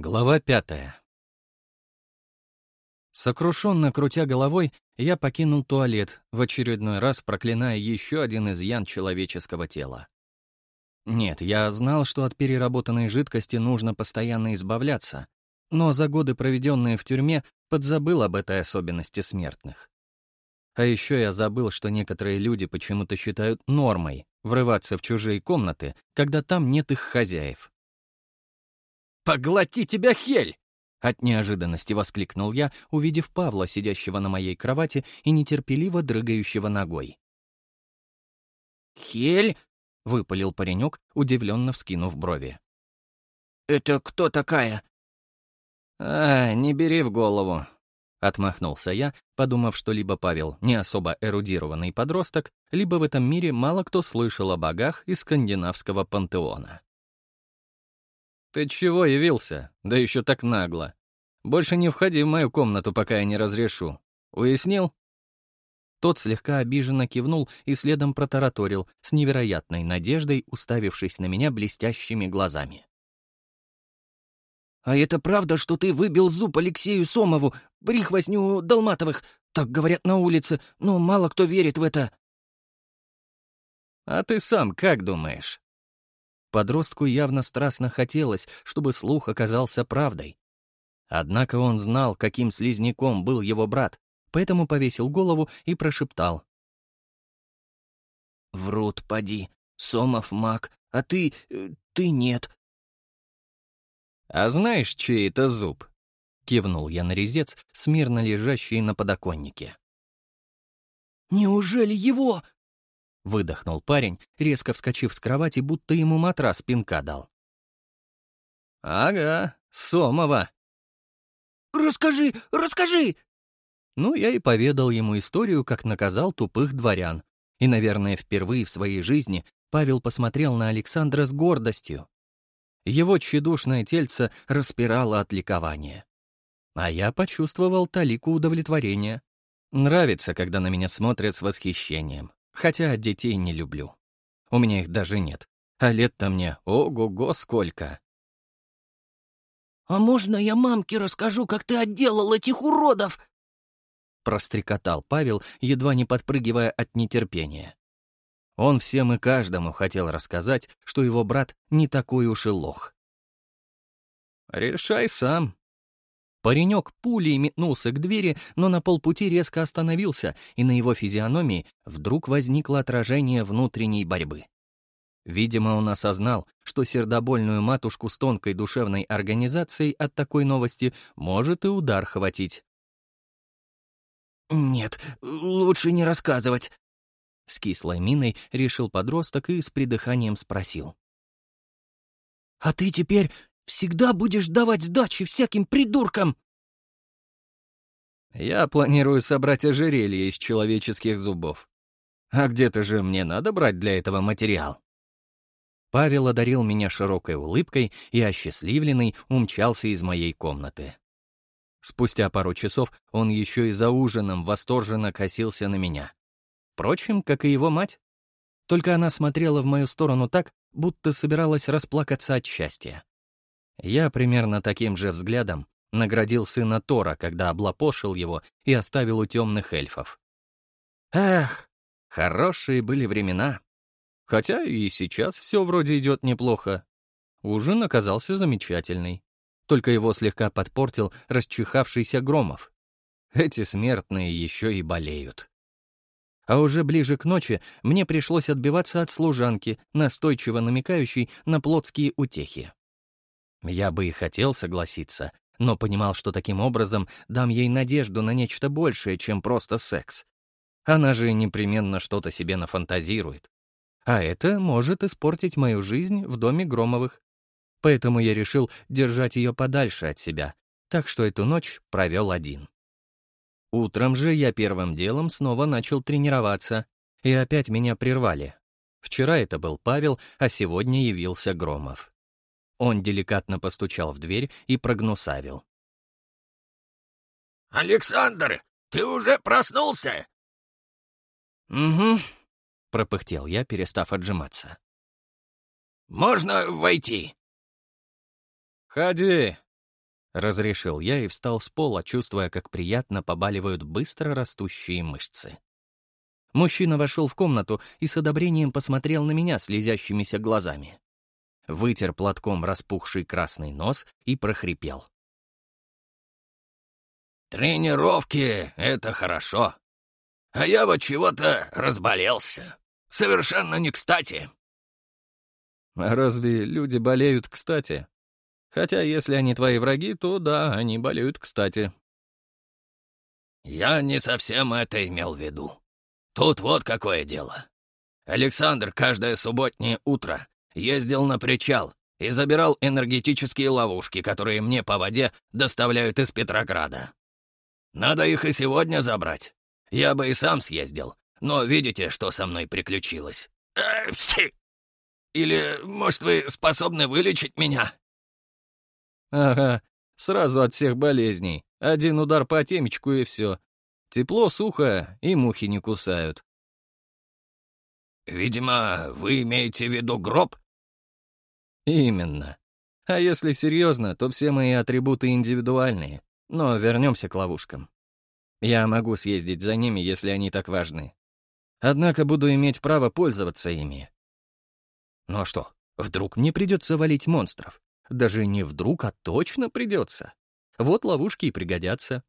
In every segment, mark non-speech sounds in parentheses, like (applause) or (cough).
Глава пятая. Сокрушенно крутя головой, я покинул туалет, в очередной раз проклиная еще один изъян человеческого тела. Нет, я знал, что от переработанной жидкости нужно постоянно избавляться, но за годы, проведенные в тюрьме, подзабыл об этой особенности смертных. А еще я забыл, что некоторые люди почему-то считают нормой врываться в чужие комнаты, когда там нет их хозяев. «Поглоти тебя, Хель!» От неожиданности воскликнул я, увидев Павла, сидящего на моей кровати и нетерпеливо дрыгающего ногой. «Хель?» — выпалил паренек, удивленно вскинув брови. «Это кто такая?» «А, не бери в голову», — отмахнулся я, подумав, что либо Павел не особо эрудированный подросток, либо в этом мире мало кто слышал о богах из скандинавского пантеона. «Ты чего явился? Да еще так нагло. Больше не входи в мою комнату, пока я не разрешу. Уяснил?» Тот слегка обиженно кивнул и следом протараторил, с невероятной надеждой уставившись на меня блестящими глазами. «А это правда, что ты выбил зуб Алексею Сомову, прихвостню Долматовых? Так говорят на улице, но мало кто верит в это». «А ты сам как думаешь?» Подростку явно страстно хотелось, чтобы слух оказался правдой. Однако он знал, каким слизняком был его брат, поэтому повесил голову и прошептал. «Врут, поди. Сомов маг, а ты... Э, ты нет». «А знаешь, чей это зуб?» — кивнул я на резец, смирно лежащий на подоконнике. «Неужели его?» Выдохнул парень, резко вскочив с кровати, будто ему матрас пинка дал. «Ага, Сомова». «Расскажи, расскажи!» Ну, я и поведал ему историю, как наказал тупых дворян. И, наверное, впервые в своей жизни Павел посмотрел на Александра с гордостью. Его тщедушное тельце распирало от ликования. А я почувствовал талику удовлетворения. Нравится, когда на меня смотрят с восхищением хотя детей не люблю. У меня их даже нет, а лет-то мне ого-го сколько. «А можно я мамке расскажу, как ты отделал этих уродов?» Прострекотал Павел, едва не подпрыгивая от нетерпения. Он всем и каждому хотел рассказать, что его брат не такой уж и лох. «Решай сам», Паренек пулей метнулся к двери, но на полпути резко остановился, и на его физиономии вдруг возникло отражение внутренней борьбы. Видимо, он осознал, что сердобольную матушку с тонкой душевной организацией от такой новости может и удар хватить. «Нет, лучше не рассказывать», — с кислой миной решил подросток и с придыханием спросил. «А ты теперь Всегда будешь давать сдачи всяким придуркам!» «Я планирую собрать ожерелье из человеческих зубов. А где-то же мне надо брать для этого материал?» Павел одарил меня широкой улыбкой и, осчастливленный, умчался из моей комнаты. Спустя пару часов он еще и за ужином восторженно косился на меня. Впрочем, как и его мать. Только она смотрела в мою сторону так, будто собиралась расплакаться от счастья. Я примерно таким же взглядом наградил сына Тора, когда облапошил его и оставил у темных эльфов. Эх, хорошие были времена. Хотя и сейчас все вроде идет неплохо. Ужин оказался замечательный. Только его слегка подпортил расчихавшийся Громов. Эти смертные еще и болеют. А уже ближе к ночи мне пришлось отбиваться от служанки, настойчиво намекающей на плотские утехи. Я бы и хотел согласиться, но понимал, что таким образом дам ей надежду на нечто большее, чем просто секс. Она же непременно что-то себе нафантазирует. А это может испортить мою жизнь в доме Громовых. Поэтому я решил держать ее подальше от себя, так что эту ночь провел один. Утром же я первым делом снова начал тренироваться, и опять меня прервали. Вчера это был Павел, а сегодня явился Громов. Он деликатно постучал в дверь и прогнусавил. «Александр, ты уже проснулся?» «Угу», — пропыхтел я, перестав отжиматься. «Можно войти?» «Ходи», — разрешил я и встал с пола, чувствуя, как приятно побаливают быстро растущие мышцы. Мужчина вошел в комнату и с одобрением посмотрел на меня слезящимися глазами. Вытер платком распухший красный нос и прохрипел. «Тренировки — это хорошо. А я вот чего-то разболелся. Совершенно не кстати». «А разве люди болеют кстати?» Хотя, если они твои враги, то да, они болеют кстати. Я не совсем это имел в виду. Тут вот какое дело. Александр каждое субботнее утро ездил на причал и забирал энергетические ловушки, которые мне по воде доставляют из Петрограда. Надо их и сегодня забрать. Я бы и сам съездил, но видите, что со мной приключилось? Или, может, вы способны вылечить меня? Ага, сразу от всех болезней. Один удар по темечку и все. Тепло, сухо, и мухи не кусают. «Видимо, вы имеете в виду гроб?» «Именно. А если серьезно, то все мои атрибуты индивидуальные. Но вернемся к ловушкам. Я могу съездить за ними, если они так важны. Однако буду иметь право пользоваться ими. Ну а что, вдруг мне придется валить монстров? Даже не вдруг, а точно придется. Вот ловушки и пригодятся.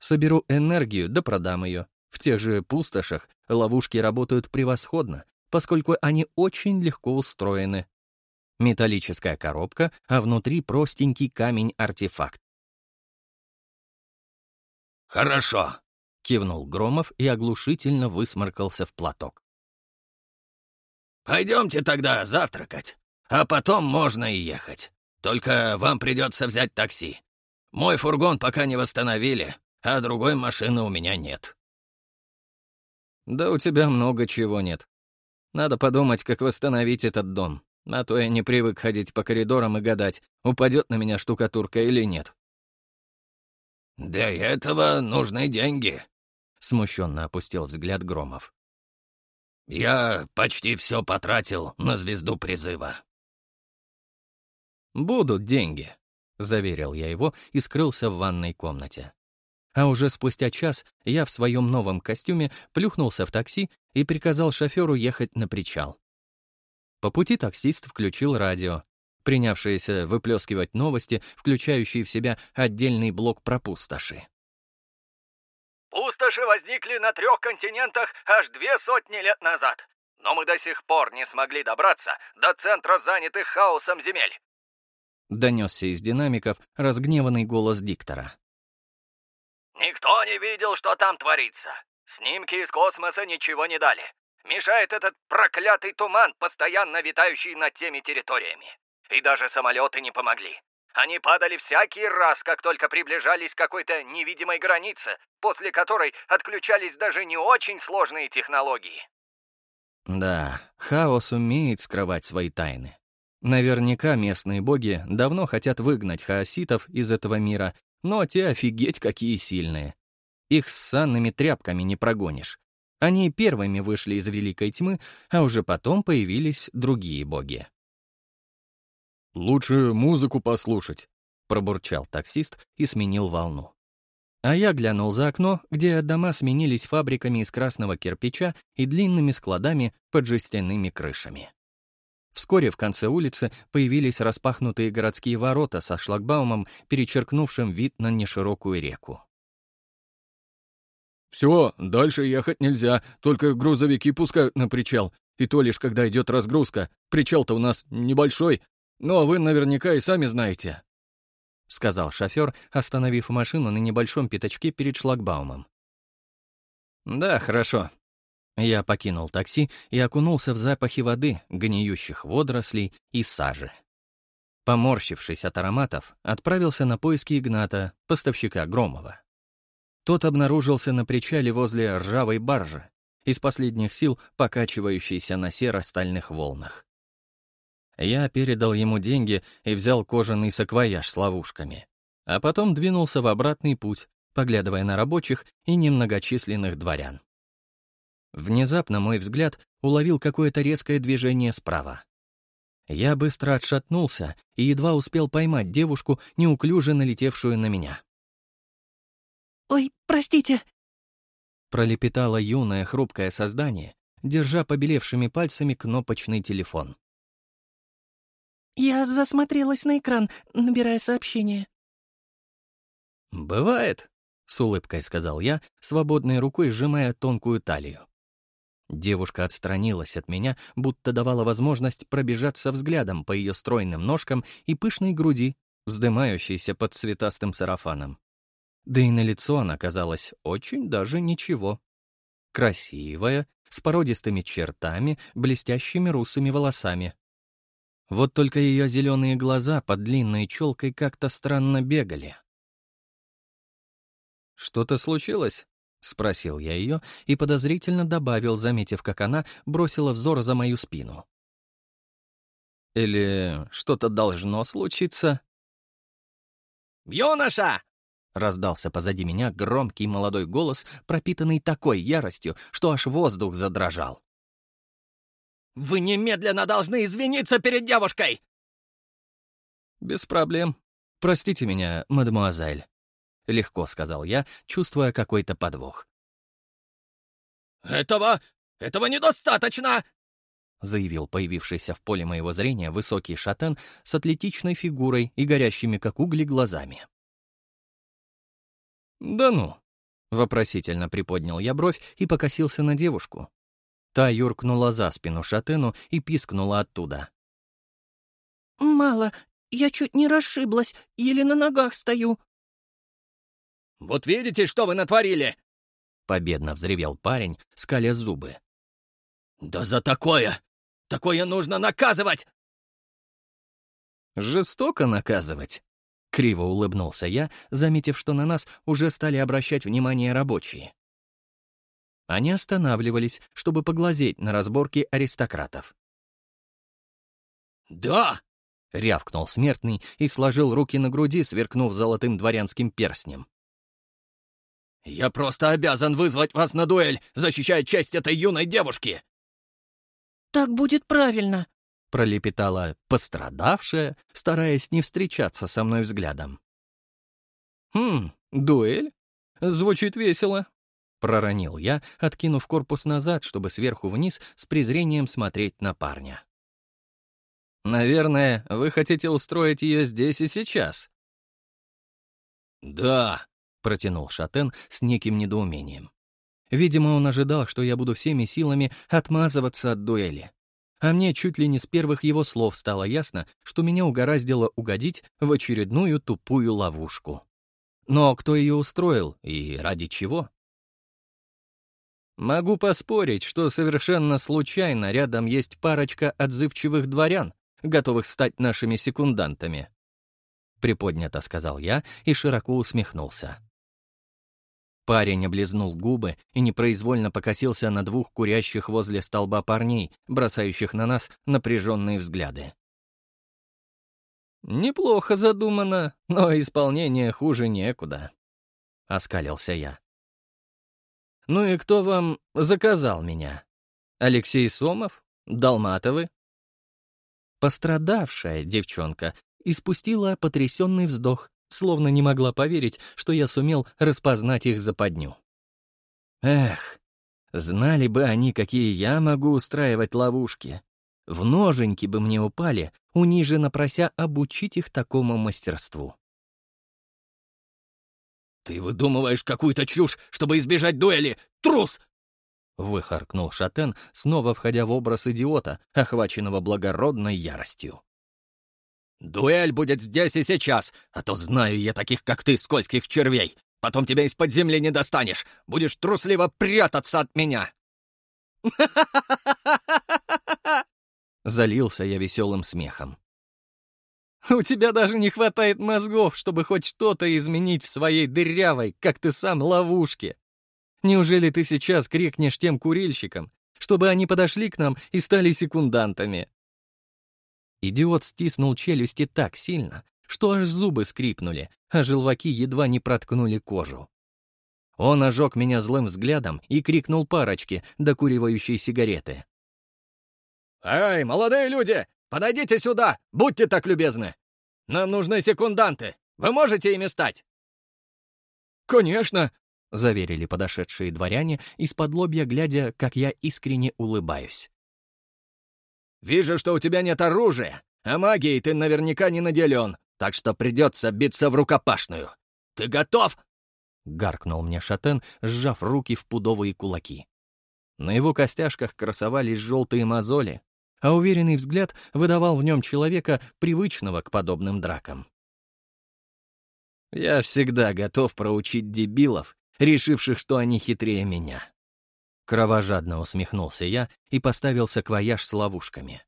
Соберу энергию, да продам ее. В тех же пустошах ловушки работают превосходно, поскольку они очень легко устроены. Металлическая коробка, а внутри простенький камень-артефакт. «Хорошо», — кивнул Громов и оглушительно высморкался в платок. «Пойдемте тогда завтракать, а потом можно и ехать. Только вам придется взять такси. Мой фургон пока не восстановили, а другой машины у меня нет». «Да у тебя много чего нет. Надо подумать, как восстановить этот дом, а то я не привык ходить по коридорам и гадать, упадет на меня штукатурка или нет». «Для этого нужны деньги», — смущенно опустил взгляд Громов. «Я почти все потратил на звезду призыва». «Будут деньги», — заверил я его и скрылся в ванной комнате. А уже спустя час я в своем новом костюме плюхнулся в такси и приказал шоферу ехать на причал. По пути таксист включил радио, принявшееся выплескивать новости, включающие в себя отдельный блок про пустоши. «Пустоши возникли на трех континентах аж две сотни лет назад, но мы до сих пор не смогли добраться до центра занятых хаосом земель. Донесся из динамиков разгневанный голос диктора. «Никто не видел, что там творится. Снимки из космоса ничего не дали. Мешает этот проклятый туман, постоянно витающий над теми территориями. И даже самолеты не помогли. Они падали всякий раз, как только приближались к какой-то невидимой границе, после которой отключались даже не очень сложные технологии. Да, хаос умеет скрывать свои тайны. Наверняка местные боги давно хотят выгнать хаоситов из этого мира, но те офигеть какие сильные. Их с санными тряпками не прогонишь. Они первыми вышли из Великой Тьмы, а уже потом появились другие боги. «Лучше музыку послушать», — пробурчал таксист и сменил волну. А я глянул за окно, где дома сменились фабриками из красного кирпича и длинными складами под жестяными крышами. Вскоре в конце улицы появились распахнутые городские ворота со шлагбаумом, перечеркнувшим вид на неширокую реку. «Все, дальше ехать нельзя, только грузовики пускают на причал, и то лишь когда идет разгрузка. Причал-то у нас небольшой, но вы наверняка и сами знаете», — сказал шофер, остановив машину на небольшом пятачке перед шлагбаумом. «Да, хорошо», я покинул такси и окунулся в запахи воды, гниющих водорослей и сажи. Поморщившись от ароматов, отправился на поиски Игната, поставщика Громова. Тот обнаружился на причале возле ржавой баржи, из последних сил покачивающейся на серо-стальных волнах. Я передал ему деньги и взял кожаный саквояж с ловушками, а потом двинулся в обратный путь, поглядывая на рабочих и немногочисленных дворян. Внезапно мой взгляд уловил какое-то резкое движение справа. Я быстро отшатнулся и едва успел поймать девушку, неуклюже налетевшую на меня. «Ой, простите!» Пролепетало юное хрупкое создание, держа побелевшими пальцами кнопочный телефон. «Я засмотрелась на экран, набирая сообщение». «Бывает», — с улыбкой сказал я, свободной рукой сжимая тонкую талию. Девушка отстранилась от меня, будто давала возможность пробежаться взглядом по ее стройным ножкам и пышной груди, вздымающейся под цветастым сарафаном. Да и на лицо она казалась очень даже ничего. Красивая, с породистыми чертами, блестящими русыми волосами. Вот только ее зеленые глаза под длинной челкой как-то странно бегали. «Что-то случилось?» — спросил я ее и подозрительно добавил, заметив, как она бросила взор за мою спину. «Или что-то должно случиться?» «Юноша!» — раздался позади меня громкий молодой голос, пропитанный такой яростью, что аж воздух задрожал. «Вы немедленно должны извиниться перед девушкой!» «Без проблем. Простите меня, мадемуазель», — легко сказал я, чувствуя какой-то подвох. «Этого... этого недостаточно!» — заявил появившийся в поле моего зрения высокий шатен с атлетичной фигурой и горящими, как угли, глазами. «Да ну!» — вопросительно приподнял я бровь и покосился на девушку. Та юркнула за спину шатену и пискнула оттуда. «Мало, я чуть не расшиблась, еле на ногах стою». «Вот видите, что вы натворили?» Победно взревел парень, скаля зубы. «Да за такое! Такое нужно наказывать!» «Жестоко наказывать?» Криво улыбнулся я, заметив, что на нас уже стали обращать внимание рабочие. Они останавливались, чтобы поглазеть на разборки аристократов. «Да!» — рявкнул смертный и сложил руки на груди, сверкнув золотым дворянским перстнем. «Я просто обязан вызвать вас на дуэль, защищая честь этой юной девушки!» «Так будет правильно», — пролепетала пострадавшая, стараясь не встречаться со мной взглядом. «Хм, дуэль? Звучит весело», — проронил я, откинув корпус назад, чтобы сверху вниз с презрением смотреть на парня. «Наверное, вы хотите устроить ее здесь и сейчас?» «Да», — протянул Шатен с неким недоумением. Видимо, он ожидал, что я буду всеми силами отмазываться от дуэли. А мне чуть ли не с первых его слов стало ясно, что меня угораздило угодить в очередную тупую ловушку. Но кто ее устроил и ради чего? Могу поспорить, что совершенно случайно рядом есть парочка отзывчивых дворян, готовых стать нашими секундантами. Приподнято сказал я и широко усмехнулся. Парень облизнул губы и непроизвольно покосился на двух курящих возле столба парней, бросающих на нас напряженные взгляды. «Неплохо задумано, но исполнение хуже некуда», — оскалился я. «Ну и кто вам заказал меня? Алексей Сомов? Долматовы?» Пострадавшая девчонка испустила потрясенный вздох словно не могла поверить, что я сумел распознать их западню. Эх, знали бы они, какие я могу устраивать ловушки. В ноженьки бы мне упали, униженно прося обучить их такому мастерству. «Ты выдумываешь какую-то чушь, чтобы избежать дуэли! Трус!» Выхаркнул Шатен, снова входя в образ идиота, охваченного благородной яростью. «Дуэль будет здесь и сейчас, а то знаю я таких, как ты, скользких червей. Потом тебя из-под земли не достанешь. Будешь трусливо прятаться от меня!» (laughs) Залился я веселым смехом. «У тебя даже не хватает мозгов, чтобы хоть что-то изменить в своей дырявой, как ты сам, ловушке. Неужели ты сейчас крикнешь тем курильщикам, чтобы они подошли к нам и стали секундантами?» Идиот стиснул челюсти так сильно, что аж зубы скрипнули, а желваки едва не проткнули кожу. Он ожег меня злым взглядом и крикнул парочке, докуривающей сигареты. «Эй, молодые люди, подойдите сюда, будьте так любезны! Нам нужны секунданты! Вы можете ими стать?» «Конечно!» — заверили подошедшие дворяне, из-под лобья глядя, как я искренне улыбаюсь. «Вижу, что у тебя нет оружия, а магией ты наверняка не наделен, так что придется биться в рукопашную. Ты готов?» — гаркнул мне Шатен, сжав руки в пудовые кулаки. На его костяшках красовались желтые мозоли, а уверенный взгляд выдавал в нем человека, привычного к подобным дракам. Я всегда готов проучить дебилов, решивших, что они хитрее меня. Кровожадно усмехнулся я и поставил саквояж с ловушками.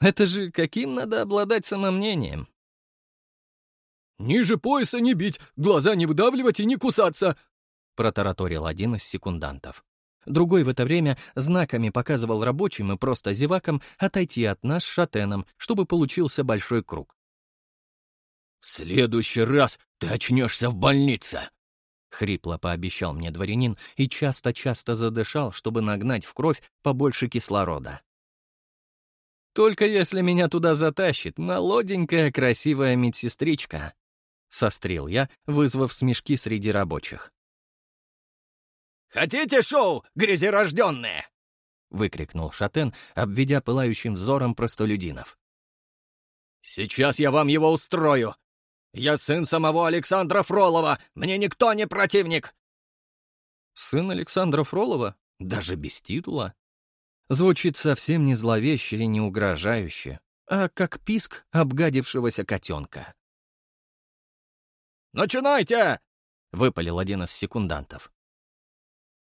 Это же каким надо обладать самомнением? «Ниже пояса не бить, глаза не выдавливать и не кусаться!» — протараторил один из секундантов. Другой в это время знаками показывал рабочим и просто зевакам отойти от нас с шатеном, чтобы получился большой круг. «В следующий раз ты очнешься в больнице!» — хрипло пообещал мне дворянин и часто-часто задышал, чтобы нагнать в кровь побольше кислорода. «Только если меня туда затащит молоденькая красивая медсестричка», — сострил я, вызвав смешки среди рабочих. «Хотите шоу, грязерожденные?» — выкрикнул Шатен, обведя пылающим взором простолюдинов. «Сейчас я вам его устрою! Я сын самого Александра Фролова! Мне никто не противник!» «Сын Александра Фролова? Даже без титула?» Звучит совсем не зловеще и не угрожающе, а как писк обгадившегося котенка. «Начинайте!» — выпалил один из секундантов.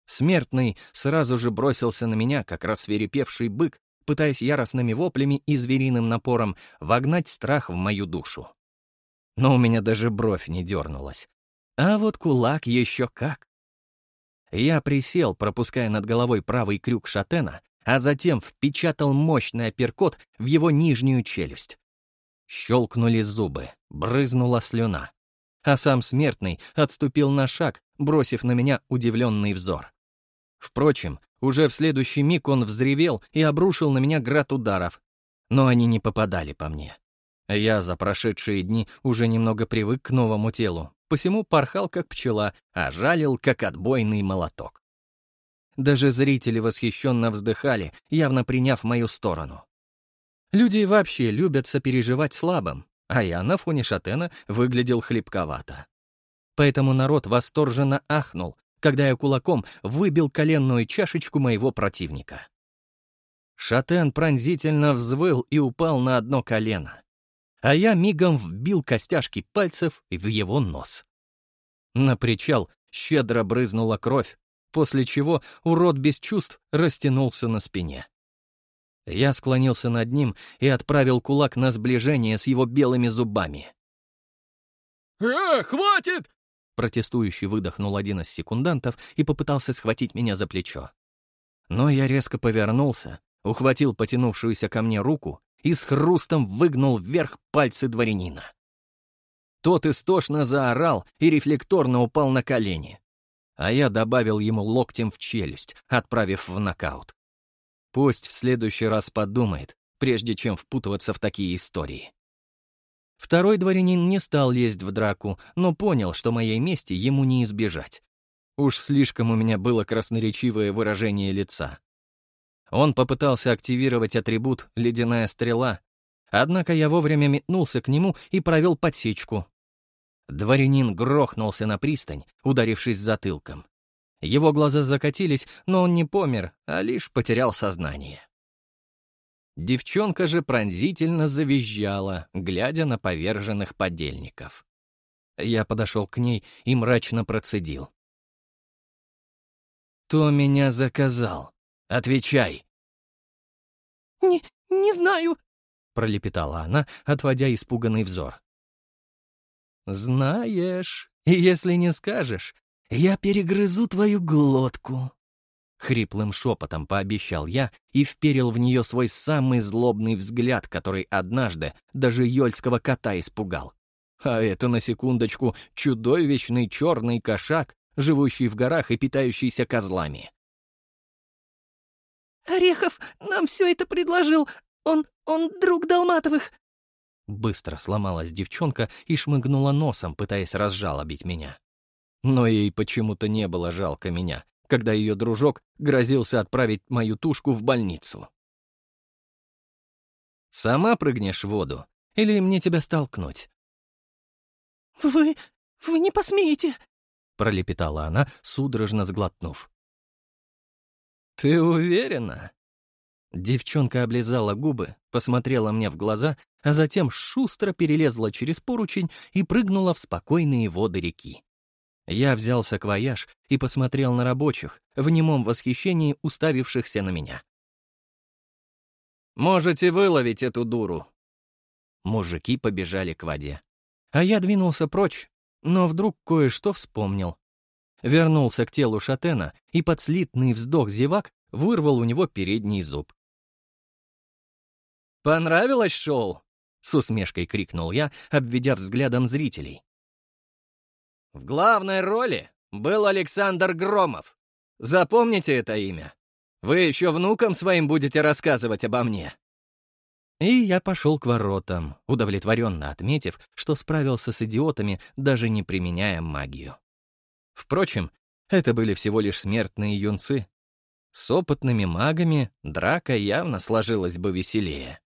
Смертный сразу же бросился на меня, как рассверепевший бык, пытаясь яростными воплями и звериным напором вогнать страх в мою душу. Но у меня даже бровь не дернулась. А вот кулак еще как. Я присел, пропуская над головой правый крюк шатена, а затем впечатал мощный апперкот в его нижнюю челюсть. Щелкнули зубы, брызнула слюна. А сам смертный отступил на шаг, бросив на меня удивленный взор. Впрочем, уже в следующий миг он взревел и обрушил на меня град ударов. Но они не попадали по мне. Я за прошедшие дни уже немного привык к новому телу, посему порхал как пчела, а жалил как отбойный молоток. Даже зрители восхищенно вздыхали, явно приняв мою сторону. Люди вообще любят сопереживать слабым, а я на фоне шатена выглядел хлебковато. Поэтому народ восторженно ахнул, когда я кулаком выбил коленную чашечку моего противника. Шатен пронзительно взвыл и упал на одно колено, а я мигом вбил костяшки пальцев в его нос. На причал щедро брызнула кровь, после чего урод без чувств растянулся на спине. Я склонился над ним и отправил кулак на сближение с его белыми зубами. «Э, хватит!» Протестующий выдохнул один из секундантов и попытался схватить меня за плечо. Но я резко повернулся, ухватил потянувшуюся ко мне руку и с хрустом выгнул вверх пальцы дворянина. Тот истошно заорал и рефлекторно упал на колени. А я добавил ему локтем в челюсть, отправив в нокаут. Пусть в следующий раз подумает, прежде чем впутываться в такие истории. Второй дворянин не стал лезть в драку, но понял, что моей мести ему не избежать. Уж слишком у меня было красноречивое выражение лица. Он попытался активировать атрибут «Ледяная стрела», однако я вовремя метнулся к нему и провел подсечку. Дворянин грохнулся на пристань, ударившись затылком. Его глаза закатились, но он не помер, а лишь потерял сознание. Девчонка же пронзительно завизжала, глядя на поверженных подельников. Я подошел к ней и мрачно процедил. «Кто меня заказал? Отвечай!» «Не, не знаю», — пролепетала она, отводя испуганный взор. «Знаешь, и если не скажешь, я перегрызу твою глотку», Хриплым шепотом пообещал я и вперил в нее свой самый злобный взгляд, который однажды даже ёльского кота испугал. А это, на секундочку, чудовищный черный кошак, живущий в горах и питающийся козлами. «Орехов нам все это предложил. Он... он друг Долматовых!» Быстро сломалась девчонка и шмыгнула носом, пытаясь разжалобить меня. Но ей почему-то не было жалко меня, когда ее дружок грозился отправить мою тушку в больницу. «Сама прыгнешь в воду? Или мне тебя столкнуть?» «Вы... вы не посмеете!» — пролепетала она, судорожно сглотнув. «Ты уверена?» Девчонка облизала губы, посмотрела мне в глаза, а затем шустро перелезла через поручень и прыгнула в спокойные воды реки. Я взял саквояж и посмотрел на рабочих, в немом восхищении уставившихся на меня. «Можете выловить эту дуру!» Мужики побежали к воде. А я двинулся прочь, но вдруг кое-что вспомнил. Вернулся к телу Шатена и под слитный вздох зевак вырвал у него передний зуб. «Понравилось шоу?» — с усмешкой крикнул я, обведя взглядом зрителей. В главной роли был Александр Громов. Запомните это имя. Вы еще внукам своим будете рассказывать обо мне. И я пошел к воротам, удовлетворенно отметив, что справился с идиотами, даже не применяя магию. Впрочем, это были всего лишь смертные юнцы. С опытными магами драка явно сложилась бы веселее.